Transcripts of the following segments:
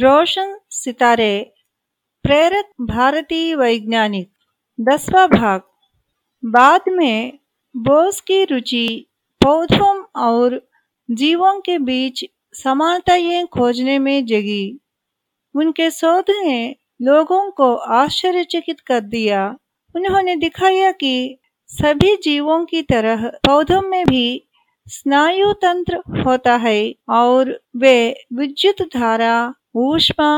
रोशन सितारे, प्रेरक भारतीय वैज्ञानिक, दसवा भाग। बाद में बोस की रुचि, पौधों और जीवों के बीच समानताएँ खोजने में जगी। उनके शोध ने लोगों को आश्चर्यचकित कर दिया। उन्होंने दिखाया कि सभी जीवों की तरह पौधों में भी स्नायु तंत्र होता है और वे विद्युत धारा ऊष्मा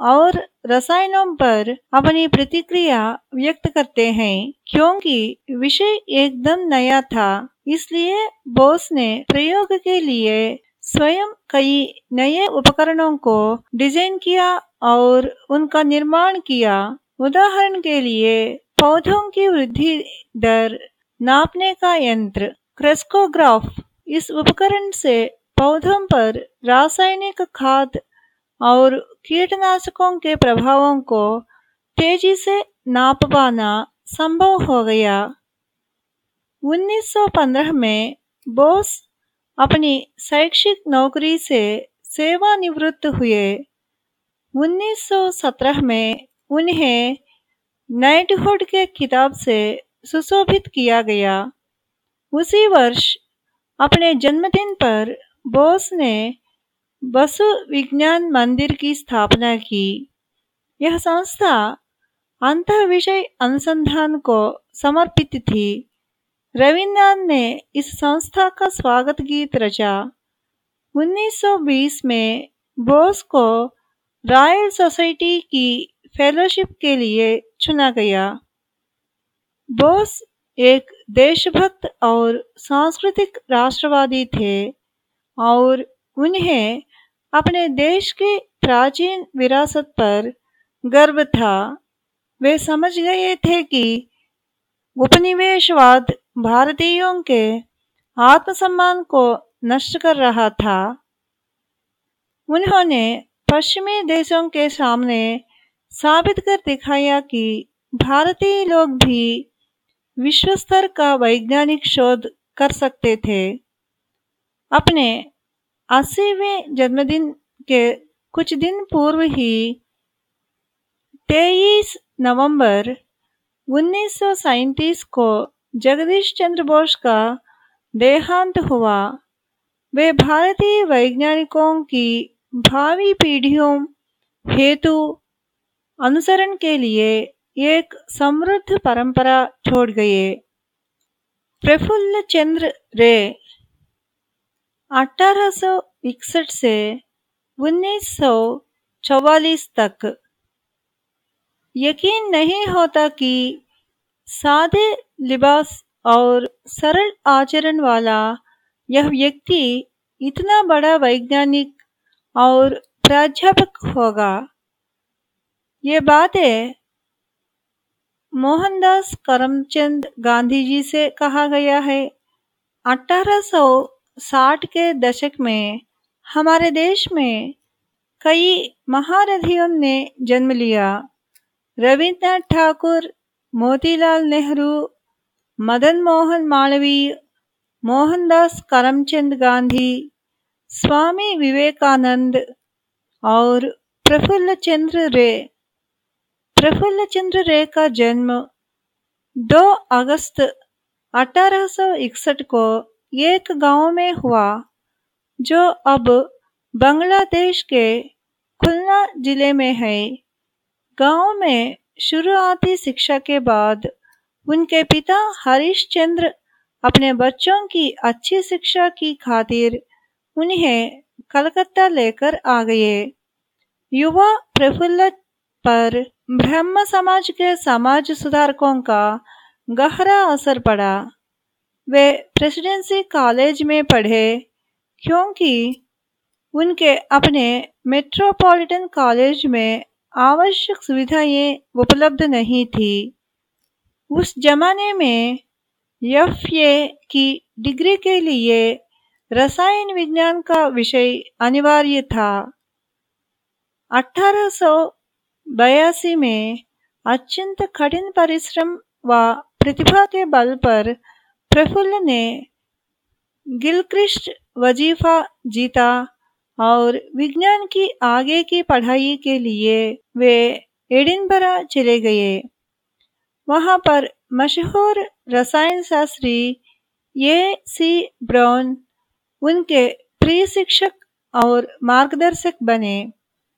और रसायनों पर अपनी प्रतिक्रिया व्यक्त करते हैं, क्योंकि विषय एकदम नया था, इसलिए बोस ने प्रयोग के लिए स्वयं कई नए उपकरणों को डिज़ाइन किया और उनका निर्माण किया। उदाहरण के लिए, पौधों की वृद्धि दर नापने का यंत्र क्रेस्कोग्राफ। इस उपकरण से पौधों पर रासायनिक खाद और कीटनाशकों के प्रभावों को तेज़ी से नाप पाना संभव हो गया। 1915 में बोस अपनी शैक्षिक नौकरी से सेवानिवृत्त हुए। 1917 में उन्हें नाइटहुड के खिताब से सुशोभित किया गया। उसी वर्ष अपने जन्मदिन पर बोस ने बसु विज्ञान मंदिर की स्थापना की। यह संस्था अंत विषय अनुसंधान को समर्पित थी। रविन्द्रनाथ ने इस संस्था का स्वागत गीत रचा। 1920 में बोस को रॉयल सोसाइटी की फेलोशिप के लिए चुना गया। बोस एक देशभक्त और सांस्कृतिक राष्ट्रवादी थे और उन्हें अपने देश के प्राचीन विरासत पर गर्व था। वे समझ गए थे कि उपनिवेशवाद भारतीयों के आत्मसम्मान को नष्ट कर रहा था। उन्होंने पश्चिमी देशों के सामने साबित कर दिखाया कि भारतीय लोग भी विश्व स्तर का वैज्ञानिक शोध कर सकते थे। अपने अस्सीवें जन्मदिन के कुछ दिन पूर्व ही 23 नवंबर उन्नीस को जगदीश चंद्र बोस का देहांत हुआ। वे भारतीय वैज्ञानिकों की भावी पीढ़ियों हेतु अनुसरण के लिए एक समृद्ध परंपरा छोड़ गए। प्रफुल्ल चंद्र रे 1861 से 1944 तक। यकीन नहीं होता कि सादे लिबास और सरल आचरण वाला यह व्यक्ति इतना बड़ा वैज्ञानिक और प्राध्यापक होगा। ये बातें मोहनदास करमचंद गांधी जी से कहा गया है। 1860 के दशक में हमारे देश में कई महारथियों ने जन्म लिया। रविन्द्रनाथ ठाकुर, मोतीलाल नेहरू, मदन मोहन मालवीय मोहनदास करमचंद गांधी, स्वामी विवेकानंद और प्रफुल्ल चंद्र रे। प्रफुल्ल चंद्र रे का जन्म 2 अगस्त 1861 को एक गाँव में हुआ, जो अब बांग्लादेश के खुलना ज़िले में है। गाँव में शुरुआती शिक्षा के बाद उनके पिता हरीश चंद्र अपने बच्चों की अच्छी शिक्षा की खातिर उन्हें कलकत्ता लेकर आ गए। युवा प्रफुल्ल पर ब्रह्म समाज के समाज सुधारकों का गहरा असर पड़ा। वे प्रेसिडेंसी कॉलेज में पढ़े क्योंकि उनके अपने मेट्रोपॉलिटन कॉलेज में आवश्यक सुविधाएँ उपलब्ध नहीं थी। उस जमाने में एफ़ की डिग्री के लिए रसायन विज्ञान का विषय अनिवार्य था। अठारह में अत्यंत कठिन परिश्रम व प्रतिभा के बल पर प्रफुल्ल ने गिलक्रिस्ट वजीफा जीता और विज्ञान की आगे की पढ़ाई के लिए वे एडिनबरा चले गए। वहाँ पर मशहूर रसायन शास्त्री ए सी ब्राउन उनके प्रिय शिक्षक और मार्गदर्शक बने।